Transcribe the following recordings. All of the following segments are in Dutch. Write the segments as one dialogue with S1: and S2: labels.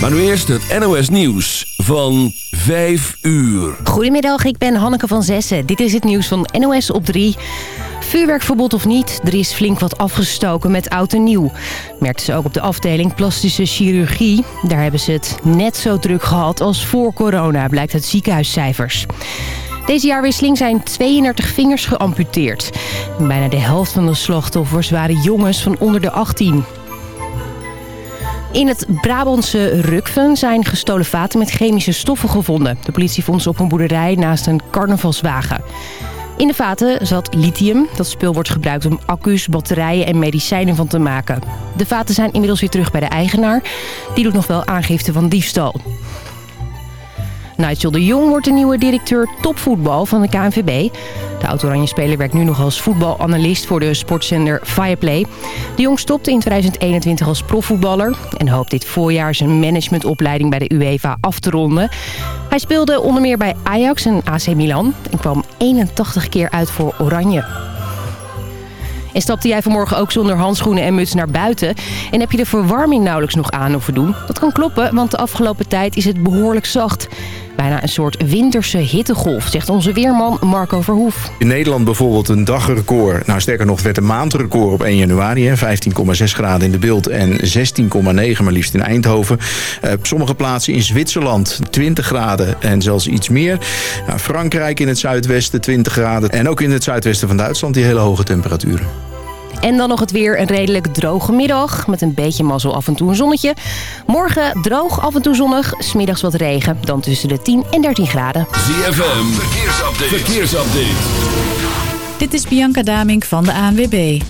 S1: Maar nu eerst het NOS Nieuws van 5 uur.
S2: Goedemiddag, ik ben Hanneke van Zessen. Dit is het nieuws van NOS op 3. Vuurwerkverbod of niet, er is flink wat afgestoken met oud en nieuw. Merkten ze ook op de afdeling plastische chirurgie. Daar hebben ze het net zo druk gehad als voor corona, blijkt uit ziekenhuiscijfers. Deze jaarwisseling zijn 32 vingers geamputeerd. Bijna de helft van de slachtoffers waren jongens van onder de 18. In het Brabantse Rukven zijn gestolen vaten met chemische stoffen gevonden. De politie vond ze op een boerderij naast een carnavalswagen. In de vaten zat lithium. Dat spul wordt gebruikt om accu's, batterijen en medicijnen van te maken. De vaten zijn inmiddels weer terug bij de eigenaar. Die doet nog wel aangifte van diefstal. Nigel de Jong wordt de nieuwe directeur topvoetbal van de KNVB. De oud-oranje-speler werkt nu nog als voetbalanalist voor de sportzender Fireplay. De Jong stopte in 2021 als profvoetballer... en hoopt dit voorjaar zijn managementopleiding bij de UEFA af te ronden. Hij speelde onder meer bij Ajax en AC Milan... en kwam 81 keer uit voor Oranje. En stapte jij vanmorgen ook zonder handschoenen en muts naar buiten? En heb je de verwarming nauwelijks nog aan hoeven doen? Dat kan kloppen, want de afgelopen tijd is het behoorlijk zacht. Bijna een soort winterse hittegolf, zegt onze weerman Marco Verhoef.
S3: In Nederland bijvoorbeeld een dagrecord. Nou, sterker nog, werd een maandrecord op 1 januari. 15,6 graden in de beeld en 16,9 maar liefst in Eindhoven. Uh, op sommige plaatsen in Zwitserland 20 graden en zelfs iets meer. Nou, Frankrijk in het zuidwesten 20 graden. En ook in het zuidwesten van Duitsland die hele hoge temperaturen.
S2: En dan nog het weer. Een redelijk droge middag. Met een beetje mazzel af en toe een zonnetje. Morgen droog, af en toe zonnig. Smiddags wat regen. Dan tussen de 10 en 13 graden.
S1: ZFM, verkeersupdate. verkeersupdate.
S4: Dit is Bianca Damink van de ANWB.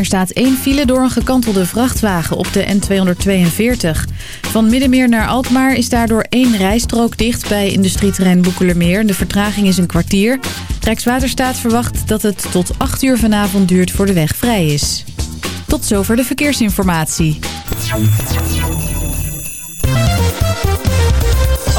S4: Er staat één file door een gekantelde vrachtwagen op de N242. Van Middenmeer naar Alkmaar is daardoor één rijstrook dicht bij industrieterrein Boekelermeer. De vertraging is een kwartier. Rijkswaterstaat verwacht dat het tot 8 uur vanavond duurt voor de weg vrij is. Tot zover de verkeersinformatie.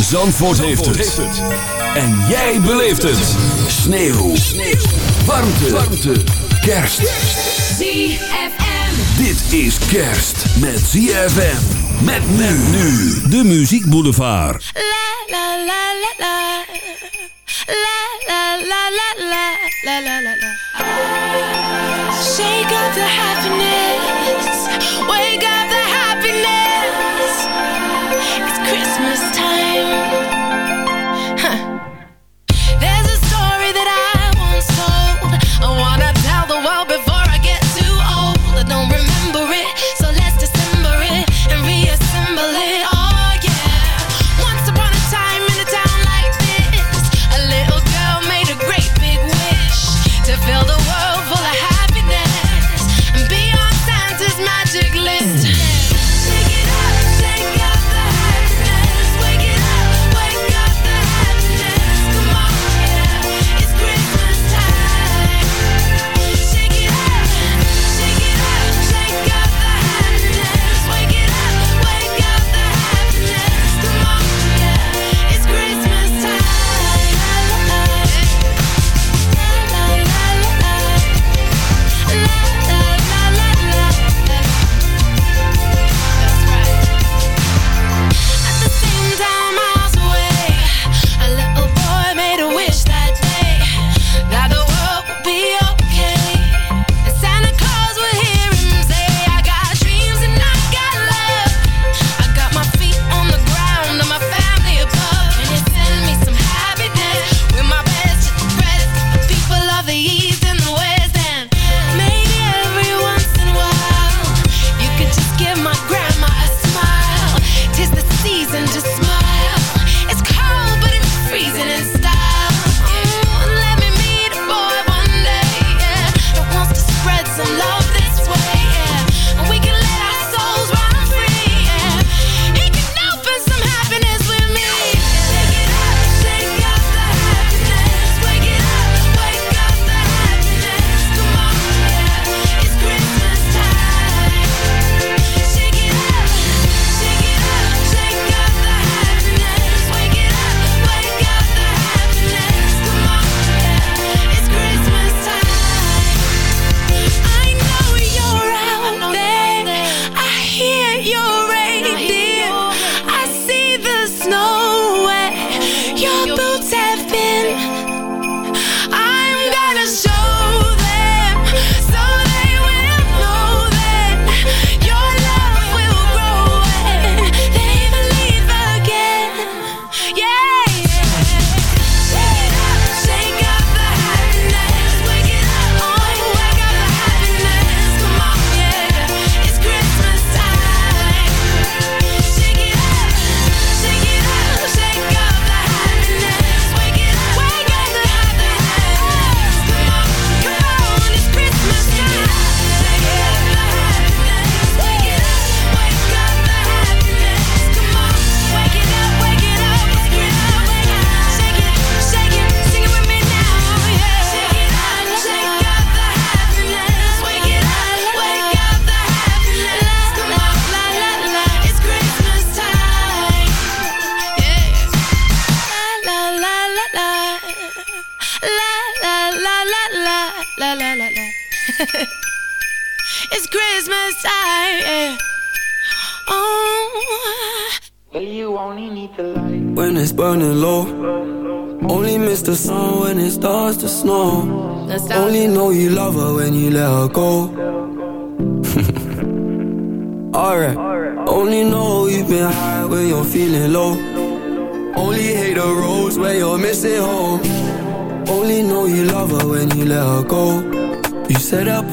S1: Zandvoort, heeft, het. En jij beleeft het. Sneeuw. Sneeuw. Warmte. Warmte. Kerst.
S5: ZFM.
S1: Dit is kerst met ZFM. Met men nu. De Muziek Boulevard.
S5: La la la la la. La la la la la. La la la la. Shake up the happiness. Wake up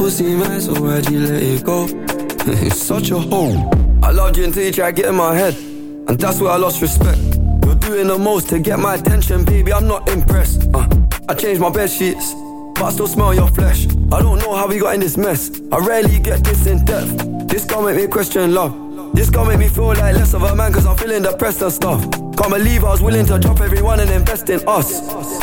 S6: pussy man, so why'd you let it go? it's such a hole. I loved you until you tried to get in my head. And that's where I lost respect. You're doing the most to get my attention, baby. I'm not impressed. Uh, I changed my bed sheets, but I still smell your flesh. I don't know how we got in this mess. I rarely get this in depth. This gon' make me question love. This gon' make me feel like less of a man cause I'm feeling depressed and stuff. Can't believe I was willing to drop everyone and invest in us.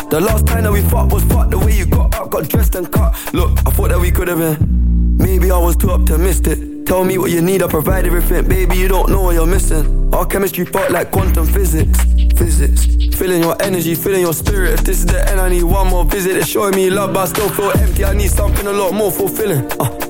S6: The last time that we fought was fucked the way you got up, got dressed and cut. Look, I thought that we could have been. Maybe I was too optimistic. Tell me what you need, I provide everything. Baby, you don't know what you're missing. Our chemistry fought like quantum physics. Physics. Feeling your energy, feeling your spirit. If this is the end, I need one more visit. It's showing me love, but I still feel empty. I need something a lot more fulfilling. Uh,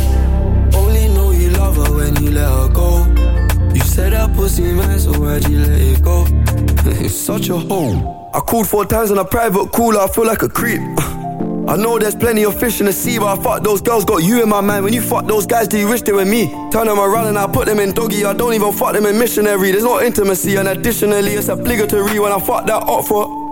S6: let her go. You said that pussy man, so why'd you let it go? it's such a hole. I called four times on a private call, I feel like a creep. I know there's plenty of fish in the sea, but I fuck those girls, got you in my mind. When you fuck those guys, do you wish they were me? Turn them around and I put them in doggy. I don't even fuck them in missionary. There's no intimacy, and additionally, it's obligatory when I fuck that up for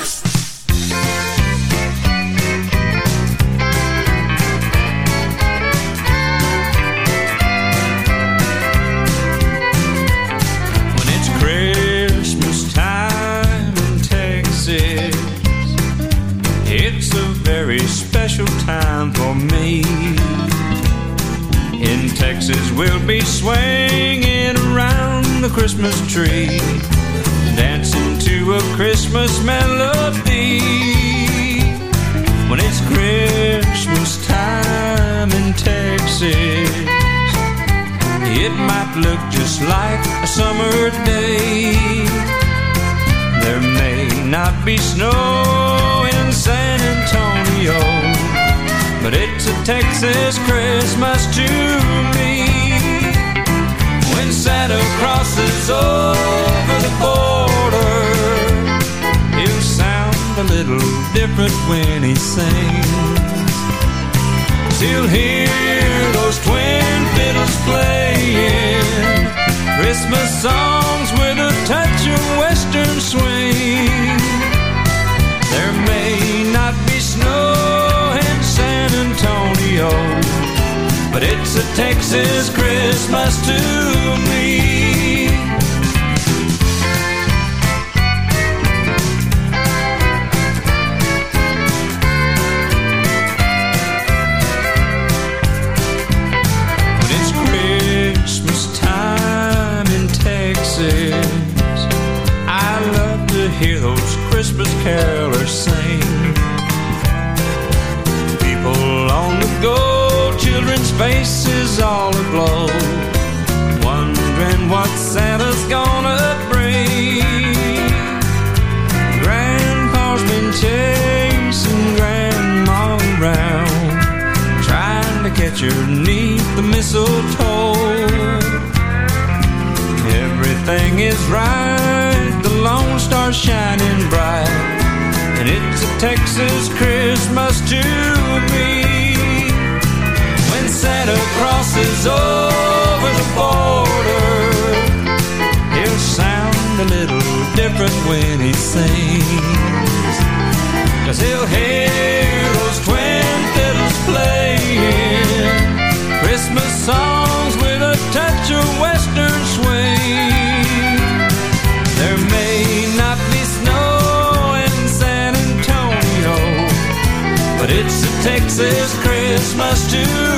S7: Christmas tree, dancing to a Christmas melody. When it's Christmas time in Texas. It might look just like a summer day. There may not be snow in San Antonio, but it's a Texas Christmas to me. Santa crosses over the border, he'll sound a little different when he sings. You'll hear those twin fiddles playing Christmas songs with a touch of western swing. There may not be snow in San Antonio, but it's a Texas Christmas to children's faces all aglow, wondering what Santa's gonna bring. Grandpa's been chasing Grandma around trying to catch her neath the mistletoe. Everything is right, the Lone Star's shining bright, and it's a Texas Christmas to me. Santa crosses over the border, he'll sound a little different when he sings. Cause he'll hear those twin fiddles playing Christmas songs with a touch of western swing. There may not be snow in San Antonio, but it's a Texas Christmas to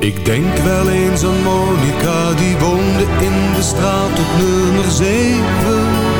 S8: Ik denk wel eens aan Monica, die woonde in de straat op nummer 7.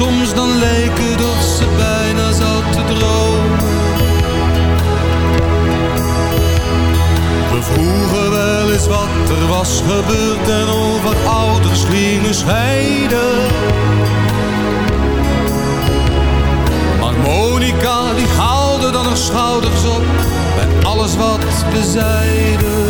S8: Soms dan het of ze bijna zat te dromen. We vroegen wel eens wat er was gebeurd en over ouders gingen scheiden. Maar Monica die haalde dan haar schouders op bij alles wat we zeiden.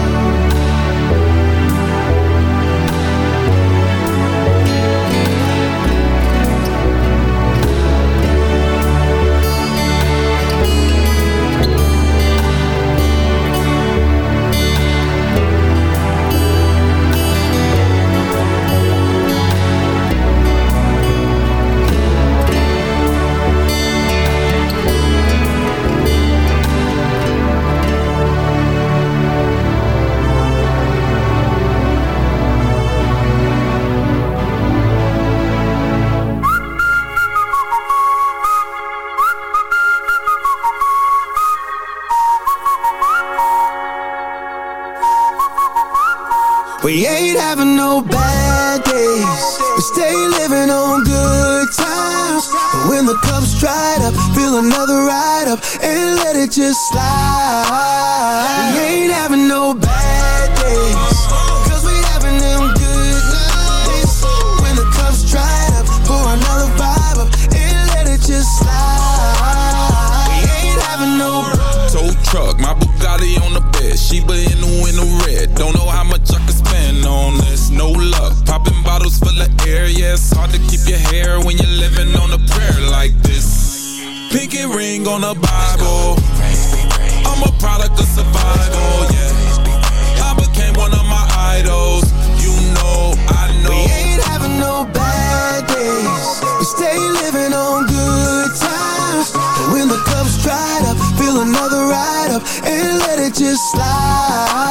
S9: Just slide. We ain't having no bad days. Cause we having them good nights. When the cup's dried up, pour another vibe up and let it just slide. We ain't having no
S10: Tow truck, my Bugatti on the bed. Sheba in the window red. Don't know how much I can spend on this. No luck. Popping bottles full of air. Yeah, it's hard to keep your hair when you're living on a prayer like this. Pinky ring on the Bible. Survival. Oh, yeah, I became one of my idols. You know, I know.
S9: We ain't having no bad days. We stay living on good times. And when the cup's dried up, fill another ride up and let it just slide.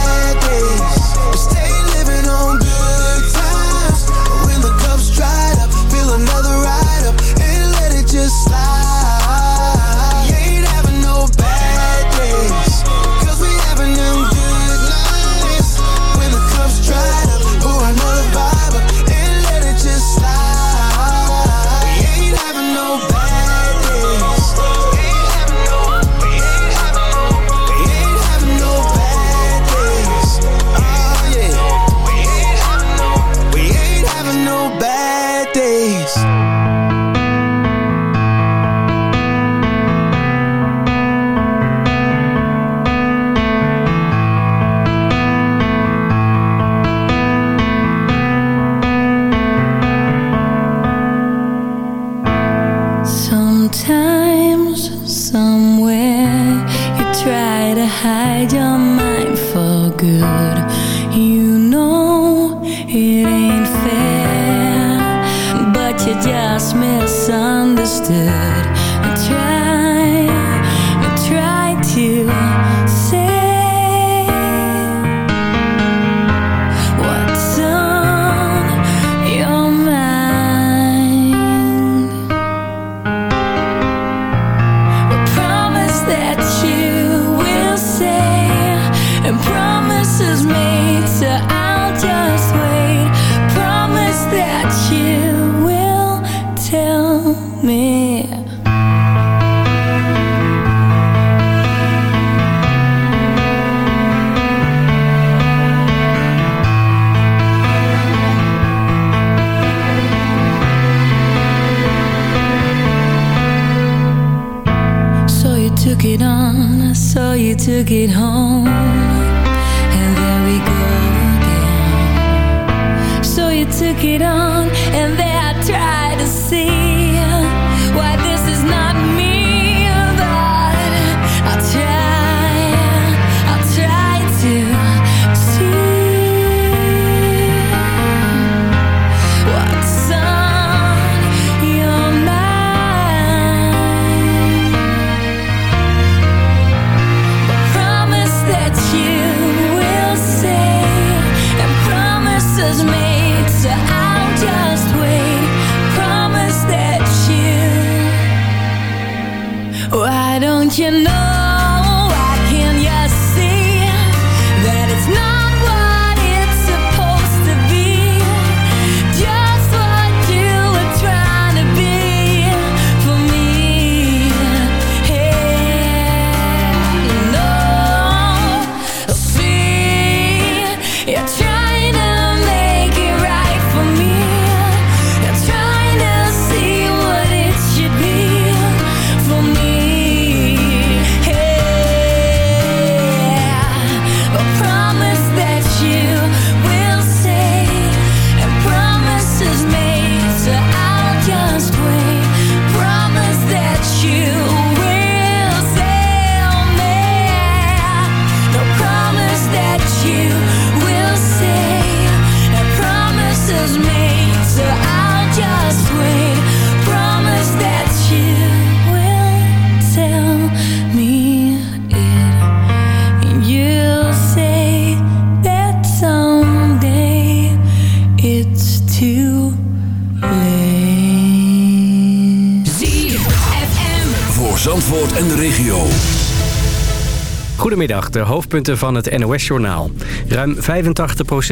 S11: Goedemiddag, de hoofdpunten van het NOS-journaal. Ruim 85%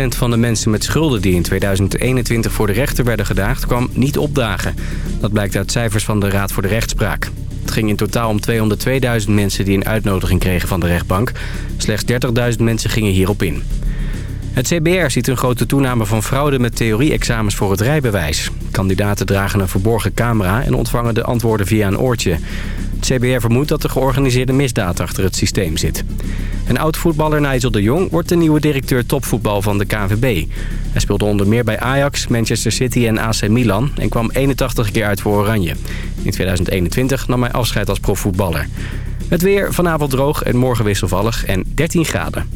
S11: van de mensen met schulden die in 2021 voor de rechter werden gedaagd... kwam niet opdagen. Dat blijkt uit cijfers van de Raad voor de Rechtspraak. Het ging in totaal om 202.000 mensen die een uitnodiging kregen van de rechtbank. Slechts 30.000 mensen gingen hierop in. Het CBR ziet een grote toename van fraude met theorie-examens voor het rijbewijs. Kandidaten dragen een verborgen camera en ontvangen de antwoorden via een oortje. Het CBR vermoedt dat er georganiseerde misdaad achter het systeem zit. En oud-voetballer Nigel de Jong wordt de nieuwe directeur topvoetbal van de KNVB. Hij speelde onder meer bij Ajax, Manchester City en AC Milan... en kwam 81 keer uit voor Oranje. In 2021 nam hij afscheid als profvoetballer. Het weer vanavond droog en morgen wisselvallig en 13 graden.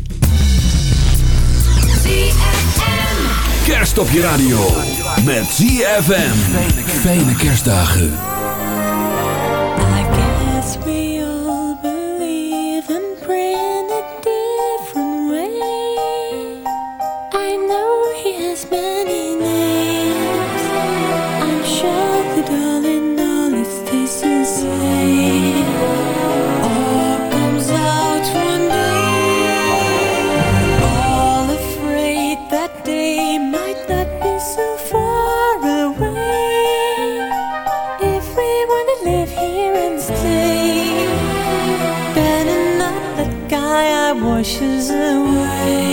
S1: Kerst op je radio. Met ZFM. Fijne kerstdagen.
S12: me washes away.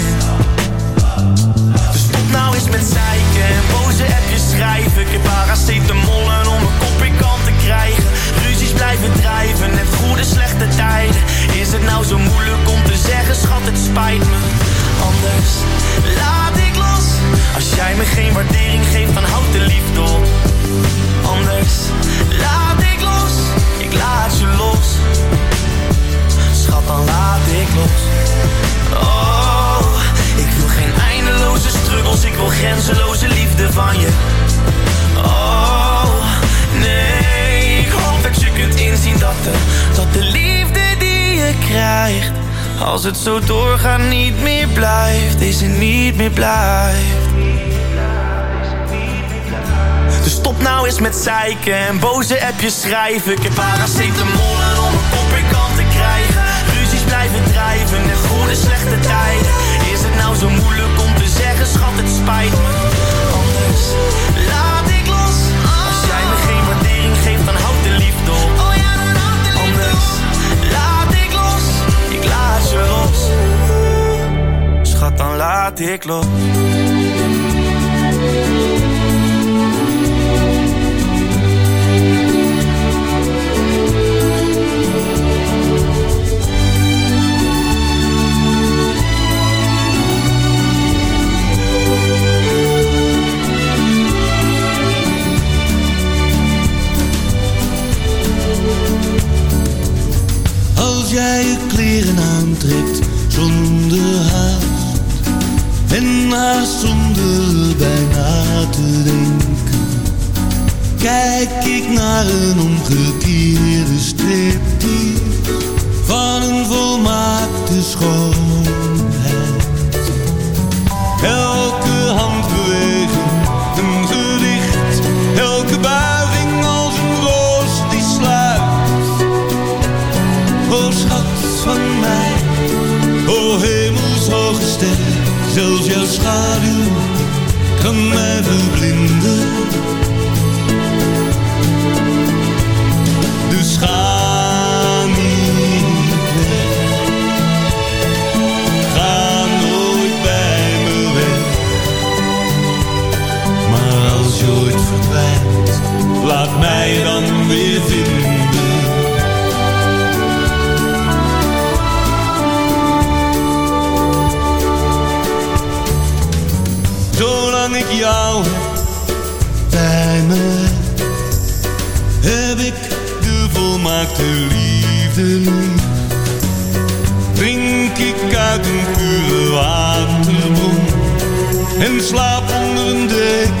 S13: Met zeiken en boze appjes schrijven. Ik heb paracetamollen om mijn kop in kant te krijgen. Ruzies blijven drijven en goede slechte tijden. Is het nou zo moeilijk om te zeggen, schat, het spijt me. Anders laat ik los. Als jij me geen waardering geeft, dan houd de liefde op. Anders laat ik los. Ik laat je los. Schat, dan laat ik los.
S8: Aantrekt zonder haast En haast zonder bijna te denken Kijk ik naar een omgekeerde striptease Van een volmaakte schoonheid zelfs jouw schaduw kan mij verblinden. Volmaakte liefde lief. Drink ik uit een pure waterbron en slaap onder een deken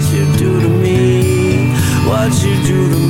S14: what you do to me. What you do to me.